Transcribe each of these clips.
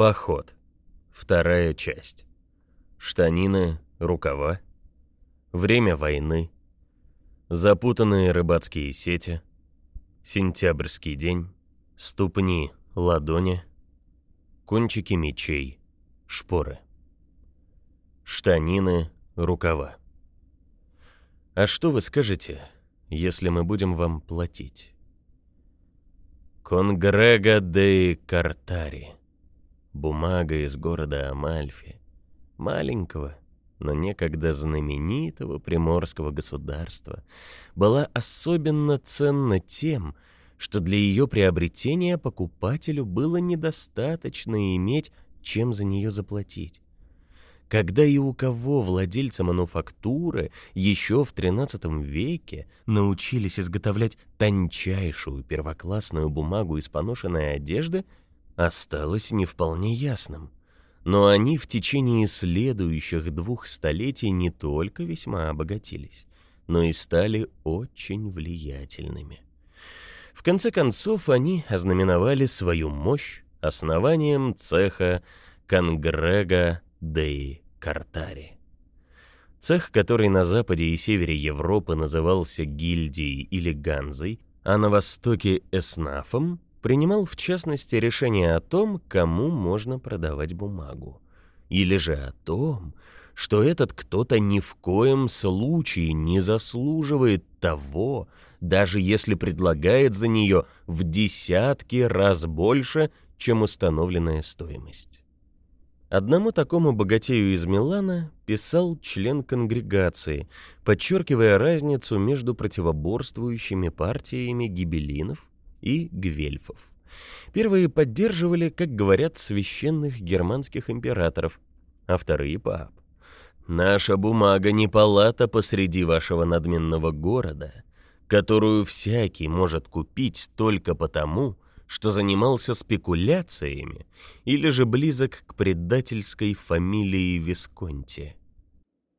Поход. Вторая часть. Штанины, рукава. Время войны. Запутанные рыбацкие сети. Сентябрьский день. Ступни, ладони. Кончики мечей. Шпоры. Штанины, рукава. А что вы скажете, если мы будем вам платить? Конгрега де Картари. Бумага из города Амальфи. Маленького, но некогда знаменитого приморского государства, была особенно ценна тем, что для ее приобретения покупателю было недостаточно иметь, чем за нее заплатить. Когда и у кого владельцы мануфактуры еще в XIII веке научились изготовлять тончайшую первоклассную бумагу из поношенной одежды, осталось не вполне ясным. Но они в течение следующих двух столетий не только весьма обогатились, но и стали очень влиятельными. В конце концов, они ознаменовали свою мощь основанием цеха Конгрега Деи Картари. Цех, который на западе и севере Европы назывался гильдией или ганзой, а на востоке эснафом, принимал в частности решение о том, кому можно продавать бумагу. Или же о том, что этот кто-то ни в коем случае не заслуживает того, даже если предлагает за нее в десятки раз больше, чем установленная стоимость. Одному такому богатею из Милана писал член конгрегации, подчеркивая разницу между противоборствующими партиями гибелинов и гвельфов. Первые поддерживали, как говорят, священных германских императоров, а вторые — пап. Наша бумага не палата посреди вашего надменного города, которую всякий может купить только потому, что занимался спекуляциями или же близок к предательской фамилии Висконти.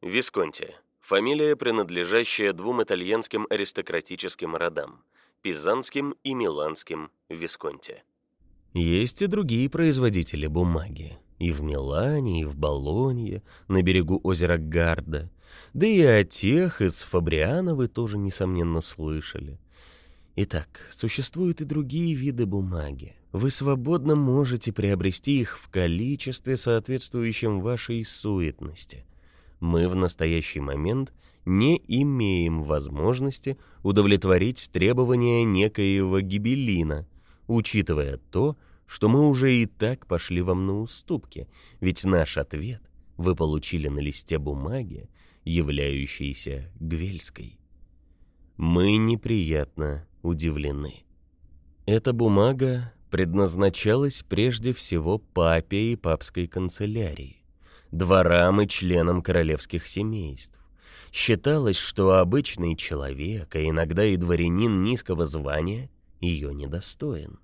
Висконти — фамилия, принадлежащая двум итальянским аристократическим родам — пизанским и миланским Висконти. Есть и другие производители бумаги. И в Милане, и в Болонье, на берегу озера Гарда. Да и о тех из Фабриана вы тоже, несомненно, слышали — Итак, существуют и другие виды бумаги. Вы свободно можете приобрести их в количестве, соответствующем вашей суетности. Мы в настоящий момент не имеем возможности удовлетворить требования некоего гибелина, учитывая то, что мы уже и так пошли вам на уступки, ведь наш ответ вы получили на листе бумаги, являющейся гвельской. Мы неприятно удивлены. Эта бумага предназначалась прежде всего папе и папской канцелярии, дворам и членам королевских семейств. Считалось, что обычный человек, а иногда и дворянин низкого звания, ее недостоин.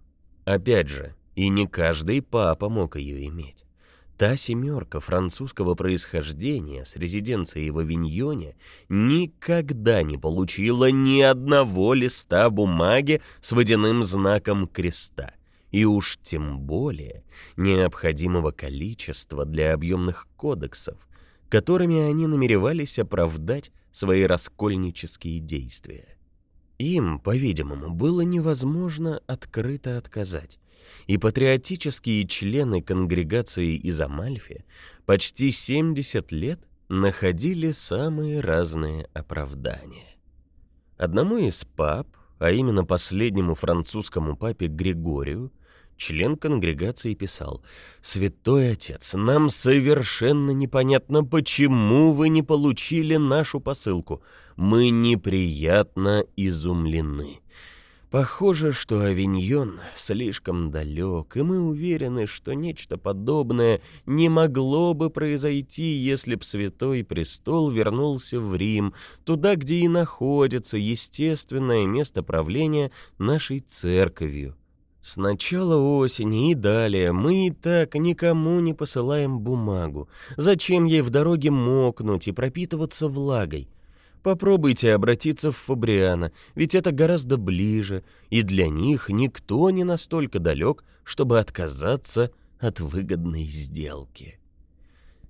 Опять же, и не каждый папа мог ее иметь. Та семерка французского происхождения с резиденцией в Авиньоне никогда не получила ни одного листа бумаги с водяным знаком креста, и уж тем более необходимого количества для объемных кодексов, которыми они намеревались оправдать свои раскольнические действия. Им, по-видимому, было невозможно открыто отказать, и патриотические члены конгрегации из Амальфи почти 70 лет находили самые разные оправдания. Одному из пап, а именно последнему французскому папе Григорию, член конгрегации писал «Святой Отец, нам совершенно непонятно, почему вы не получили нашу посылку. Мы неприятно изумлены». Похоже, что Авиньон слишком далек, и мы уверены, что нечто подобное не могло бы произойти, если б Святой Престол вернулся в Рим, туда, где и находится естественное место правления нашей церковью. С начала осени и далее мы и так никому не посылаем бумагу. Зачем ей в дороге мокнуть и пропитываться влагой? Попробуйте обратиться в Фабриана, ведь это гораздо ближе, и для них никто не настолько далек, чтобы отказаться от выгодной сделки.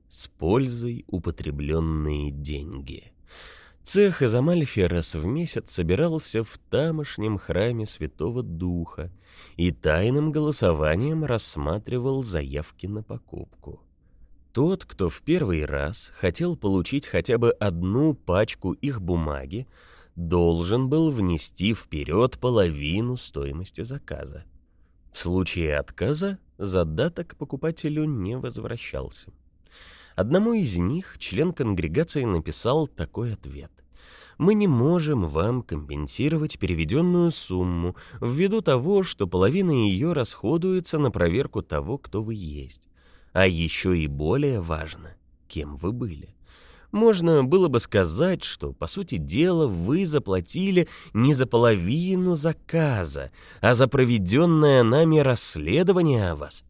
С пользой употребленные деньги. Цех из Амальфи раз в месяц собирался в тамошнем храме Святого Духа и тайным голосованием рассматривал заявки на покупку. Тот, кто в первый раз хотел получить хотя бы одну пачку их бумаги, должен был внести вперед половину стоимости заказа. В случае отказа задаток покупателю не возвращался. Одному из них член конгрегации написал такой ответ. «Мы не можем вам компенсировать переведенную сумму ввиду того, что половина ее расходуется на проверку того, кто вы есть. А еще и более важно, кем вы были. Можно было бы сказать, что, по сути дела, вы заплатили не за половину заказа, а за проведенное нами расследование о вас.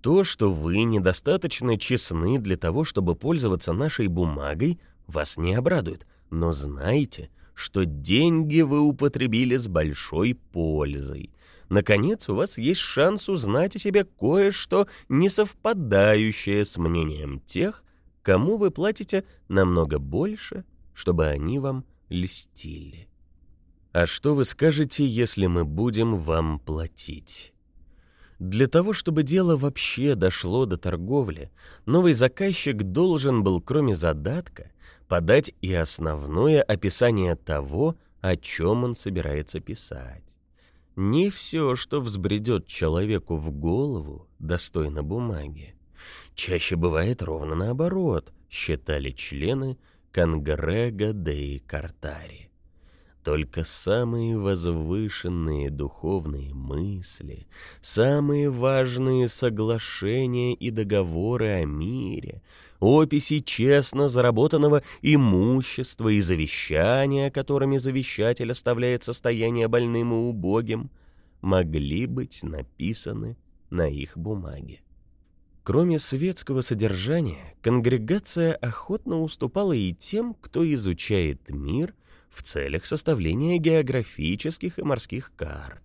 То, что вы недостаточно честны для того, чтобы пользоваться нашей бумагой, вас не обрадует. Но знайте, что деньги вы употребили с большой пользой. Наконец, у вас есть шанс узнать о себе кое-что, не совпадающее с мнением тех, кому вы платите намного больше, чтобы они вам льстили. А что вы скажете, если мы будем вам платить? Для того, чтобы дело вообще дошло до торговли, новый заказчик должен был, кроме задатка, подать и основное описание того, о чем он собирается писать. Не все, что взбредет человеку в голову, достойно бумаги. Чаще бывает ровно наоборот, считали члены Конгрега Деи Картари. Только самые возвышенные духовные мысли, самые важные соглашения и договоры о мире, описи честно заработанного имущества и завещания, которыми завещатель оставляет состояние больным и убогим, могли быть написаны на их бумаге. Кроме светского содержания, конгрегация охотно уступала и тем, кто изучает мир в целях составления географических и морских карт.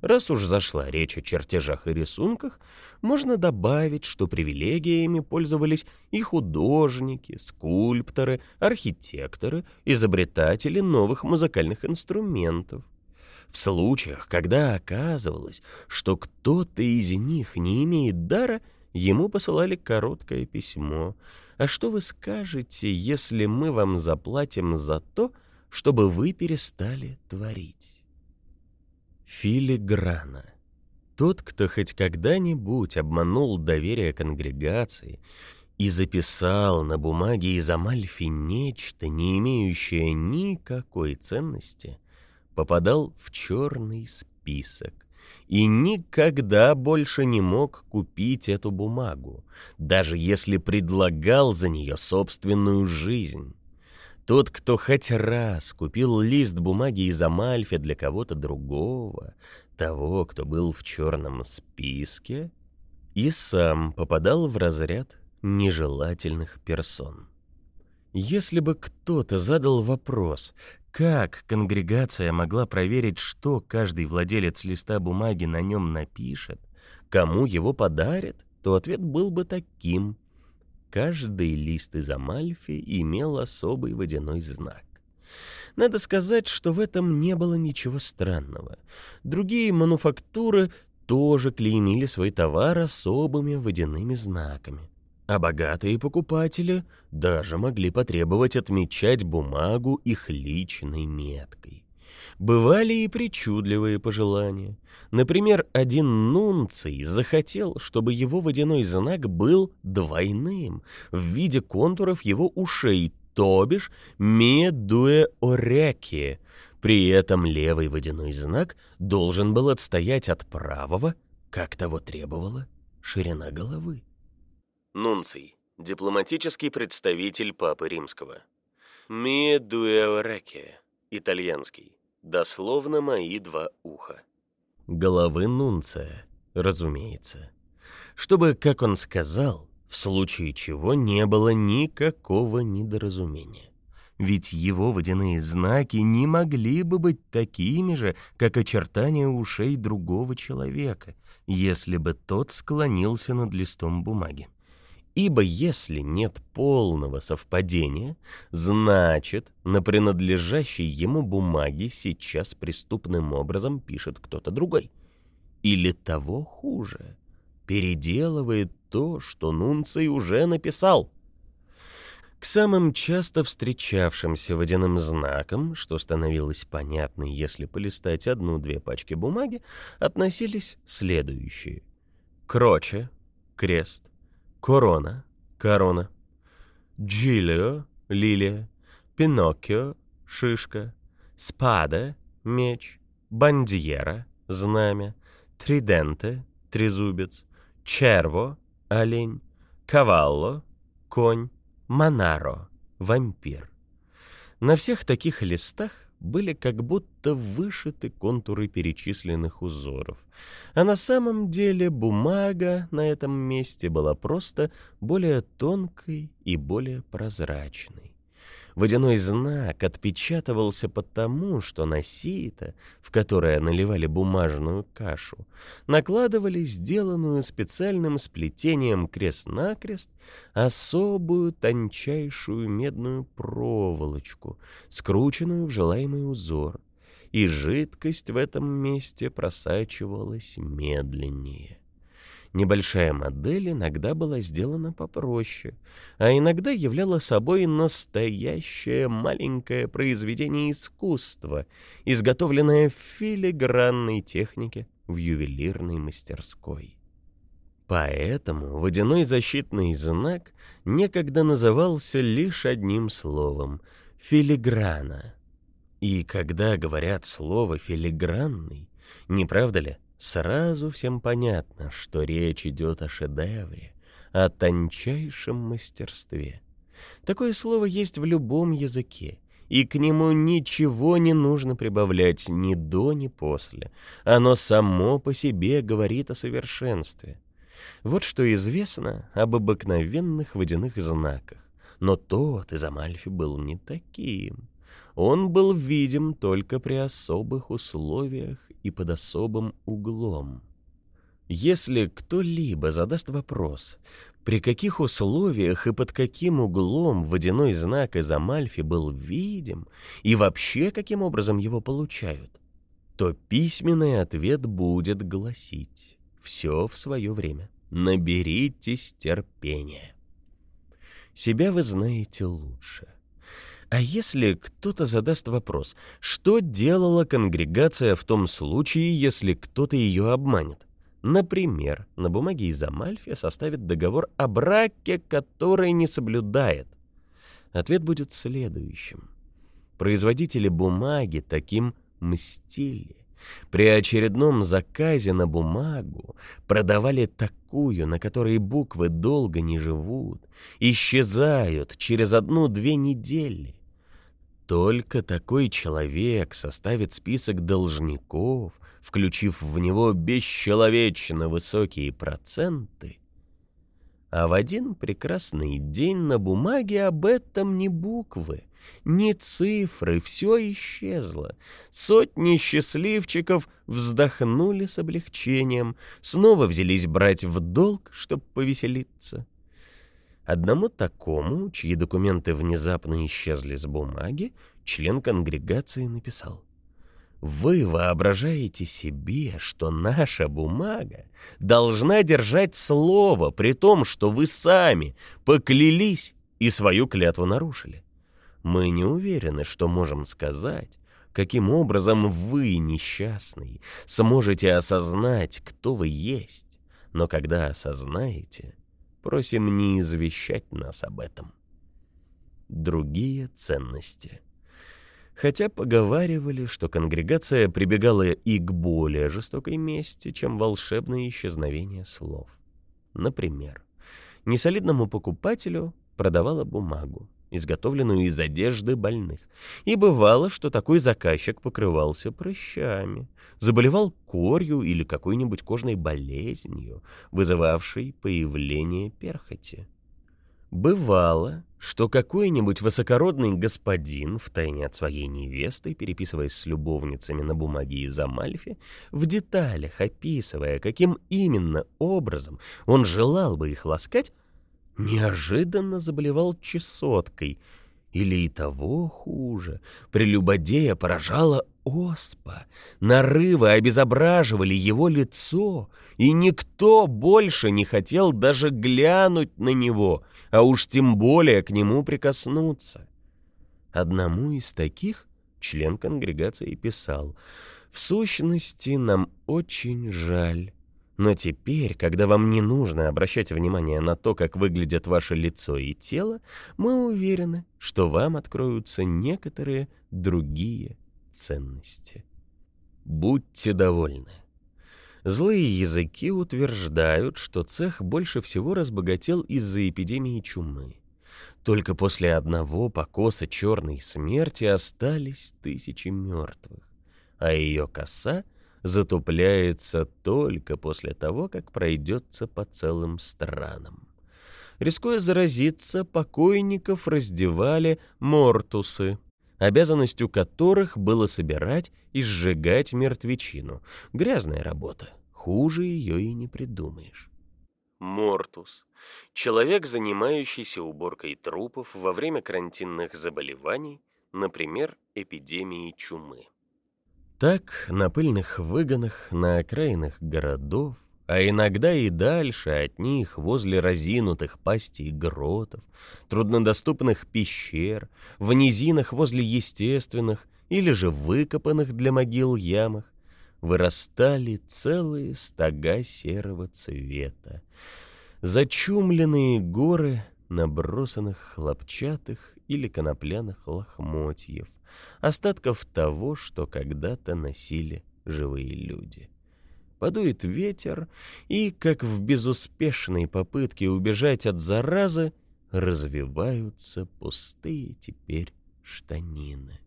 Раз уж зашла речь о чертежах и рисунках, можно добавить, что привилегиями пользовались и художники, скульпторы, архитекторы, изобретатели новых музыкальных инструментов. В случаях, когда оказывалось, что кто-то из них не имеет дара, ему посылали короткое письмо. «А что вы скажете, если мы вам заплатим за то, чтобы вы перестали творить. Филиграна. Тот, кто хоть когда-нибудь обманул доверие конгрегации и записал на бумаге из Амальфи нечто, не имеющее никакой ценности, попадал в черный список и никогда больше не мог купить эту бумагу, даже если предлагал за нее собственную жизнь. Тот, кто хоть раз купил лист бумаги из Амальфи для кого-то другого, того, кто был в черном списке, и сам попадал в разряд нежелательных персон. Если бы кто-то задал вопрос, как конгрегация могла проверить, что каждый владелец листа бумаги на нем напишет, кому его подарят, то ответ был бы таким. Каждый лист из Амальфи имел особый водяной знак. Надо сказать, что в этом не было ничего странного. Другие мануфактуры тоже клеймили свой товар особыми водяными знаками. А богатые покупатели даже могли потребовать отмечать бумагу их личной меткой. Бывали и причудливые пожелания. Например, один нунций захотел, чтобы его водяной знак был двойным в виде контуров его ушей, то бишь медуэ ореки. При этом левый водяной знак должен был отстоять от правого, как того требовала ширина головы. Нунций — дипломатический представитель Папы Римского. Медуэ ореки — итальянский. Дословно мои два уха. Головы Нунция, разумеется. Чтобы, как он сказал, в случае чего не было никакого недоразумения. ведь его водяные знаки не могли бы быть такими же, как очертания ушей другого человека, если бы тот склонился над листом бумаги. Ибо если нет полного совпадения, значит, на принадлежащей ему бумаге сейчас преступным образом пишет кто-то другой. Или того хуже, переделывает то, что Нунций уже написал. К самым часто встречавшимся водяным знакам, что становилось понятно, если полистать одну-две пачки бумаги, относились следующие. Кроче — крест, корона — корона, Джилио — лилия, Пиноккио — шишка, спада — меч, бандьера — знамя, триденте — трезубец, черво — олень, кавалло — конь, Монаро, вампир. На всех таких листах были как будто вышиты контуры перечисленных узоров, а на самом деле бумага на этом месте была просто более тонкой и более прозрачной. Водяной знак отпечатывался потому, что на сито, в которое наливали бумажную кашу, накладывали сделанную специальным сплетением крест-накрест особую тончайшую медную проволочку, скрученную в желаемый узор, и жидкость в этом месте просачивалась медленнее. Небольшая модель иногда была сделана попроще, а иногда являла собой настоящее маленькое произведение искусства, изготовленное в филигранной технике в ювелирной мастерской. Поэтому водяной защитный знак некогда назывался лишь одним словом — филиграна. И когда говорят слово «филигранный», не правда ли, Сразу всем понятно, что речь идет о шедевре, о тончайшем мастерстве. Такое слово есть в любом языке, и к нему ничего не нужно прибавлять ни до, ни после. Оно само по себе говорит о совершенстве. Вот что известно об обыкновенных водяных знаках. Но тот из Амальфи был не таким он был видим только при особых условиях и под особым углом. Если кто-либо задаст вопрос, при каких условиях и под каким углом водяной знак из Амальфи был видим и вообще каким образом его получают, то письменный ответ будет гласить «все в свое время, наберитесь терпения». Себя вы знаете лучше. А если кто-то задаст вопрос, что делала конгрегация в том случае, если кто-то ее обманет? Например, на бумаге из Амальфи составит договор о браке, который не соблюдает. Ответ будет следующим. Производители бумаги таким мстили. При очередном заказе на бумагу продавали такую, на которой буквы долго не живут, исчезают через одну-две недели. Только такой человек составит список должников, включив в него бесчеловечно высокие проценты, а в один прекрасный день на бумаге об этом ни буквы, ни цифры, все исчезло. Сотни счастливчиков вздохнули с облегчением, снова взялись брать в долг, чтобы повеселиться. Одному такому, чьи документы внезапно исчезли с бумаги, член конгрегации написал. «Вы воображаете себе, что наша бумага должна держать слово, при том, что вы сами поклялись и свою клятву нарушили. Мы не уверены, что можем сказать, каким образом вы, несчастный, сможете осознать, кто вы есть, но когда осознаете, Просим не извещать нас об этом. Другие ценности. Хотя поговаривали, что конгрегация прибегала и к более жестокой мести, чем волшебное исчезновение слов. Например, несолидному покупателю продавала бумагу, изготовленную из одежды больных. И бывало, что такой заказчик покрывался прыщами, заболевал корью или какой-нибудь кожной болезнью, вызывавшей появление перхоти. Бывало, что какой-нибудь высокородный господин, втайне от своей невесты, переписываясь с любовницами на бумаге из Амальфи, в деталях описывая, каким именно образом он желал бы их ласкать, неожиданно заболевал чесоткой — или и того хуже, прелюбодея поражала оспа, нарывы обезображивали его лицо, и никто больше не хотел даже глянуть на него, а уж тем более к нему прикоснуться. Одному из таких член конгрегации писал «В сущности, нам очень жаль, но теперь, когда вам не нужно обращать внимание на то, как выглядят ваше лицо и тело, мы уверены, что вам откроются некоторые другие ценности. Будьте довольны. Злые языки утверждают, что цех больше всего разбогател из-за эпидемии чумы. Только после одного покоса черной смерти остались тысячи мертвых, а ее коса — затупляется только после того, как пройдется по целым странам. Рискуя заразиться, покойников раздевали мортусы, обязанностью которых было собирать и сжигать мертвечину. Грязная работа, хуже ее и не придумаешь. Мортус — человек, занимающийся уборкой трупов во время карантинных заболеваний, например, эпидемии чумы. Так, на пыльных выгонах, на окраинах городов, а иногда и дальше от них, возле разинутых пастей гротов, труднодоступных пещер, в низинах возле естественных или же выкопанных для могил ямах, вырастали целые стога серого цвета. Зачумленные горы набросанных хлопчатых или конопляных лохмотьев, остатков того, что когда-то носили живые люди. Подует ветер, и, как в безуспешной попытке убежать от заразы, развиваются пустые теперь штанины.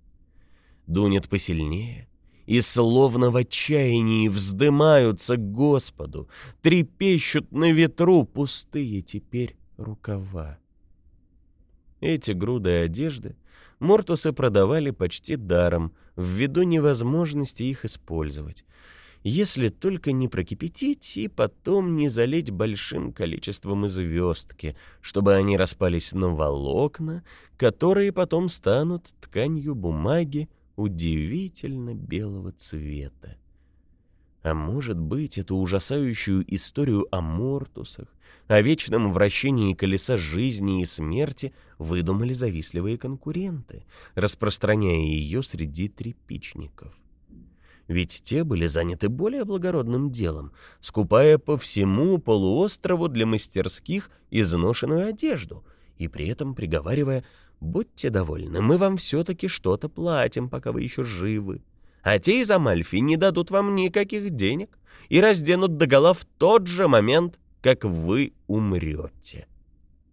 Дунет посильнее, и словно в отчаянии вздымаются к Господу, трепещут на ветру пустые теперь рукава. Эти груды одежды Мортусы продавали почти даром, ввиду невозможности их использовать. Если только не прокипятить и потом не залить большим количеством звездки, чтобы они распались на волокна, которые потом станут тканью бумаги удивительно белого цвета. А может быть, эту ужасающую историю о Мортусах, о вечном вращении колеса жизни и смерти выдумали завистливые конкуренты, распространяя ее среди трепичников. Ведь те были заняты более благородным делом, скупая по всему полуострову для мастерских изношенную одежду и при этом приговаривая «Будьте довольны, мы вам все-таки что-то платим, пока вы еще живы» а те из Амальфи не дадут вам никаких денег и разденут догола в тот же момент, как вы умрете.